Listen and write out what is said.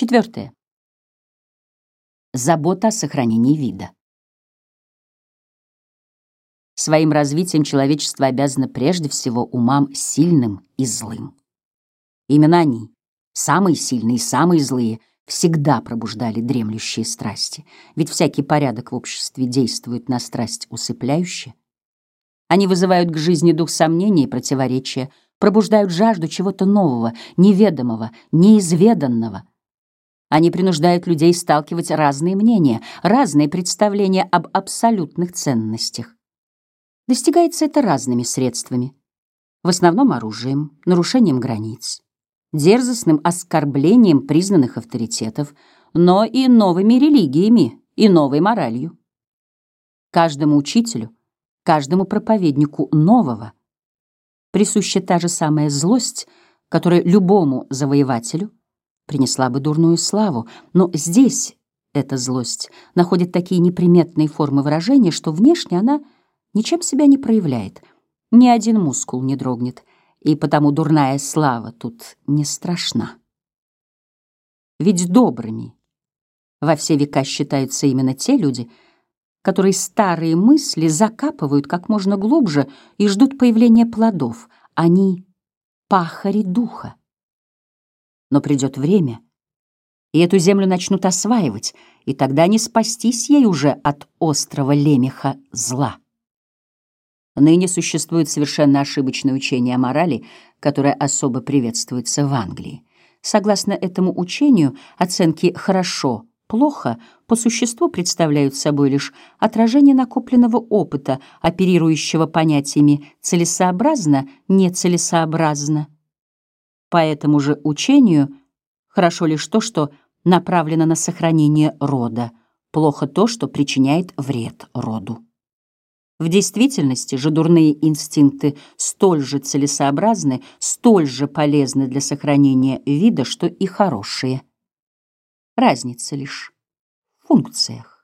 Четвертое. Забота о сохранении вида. Своим развитием человечество обязано прежде всего умам сильным и злым. Именно они, самые сильные и самые злые, всегда пробуждали дремлющие страсти, ведь всякий порядок в обществе действует на страсть усыпляюще. Они вызывают к жизни дух сомнения и противоречия, пробуждают жажду чего-то нового, неведомого, неизведанного. Они принуждают людей сталкивать разные мнения, разные представления об абсолютных ценностях. Достигается это разными средствами. В основном оружием, нарушением границ, дерзостным оскорблением признанных авторитетов, но и новыми религиями и новой моралью. Каждому учителю, каждому проповеднику нового присуща та же самая злость, которая любому завоевателю принесла бы дурную славу, но здесь эта злость находит такие неприметные формы выражения, что внешне она — ничем себя не проявляет, ни один мускул не дрогнет, и потому дурная слава тут не страшна. Ведь добрыми во все века считаются именно те люди, которые старые мысли закапывают как можно глубже и ждут появления плодов. Они — пахари духа. Но придет время, и эту землю начнут осваивать, и тогда не спастись ей уже от острого лемеха зла. Ныне существует совершенно ошибочное учение о морали, которое особо приветствуется в Англии. Согласно этому учению, оценки «хорошо», «плохо» по существу представляют собой лишь отражение накопленного опыта, оперирующего понятиями «целесообразно», «нецелесообразно». По этому же учению хорошо лишь то, что направлено на сохранение рода, плохо то, что причиняет вред роду. В действительности же дурные инстинкты столь же целесообразны, столь же полезны для сохранения вида, что и хорошие. Разница лишь в функциях.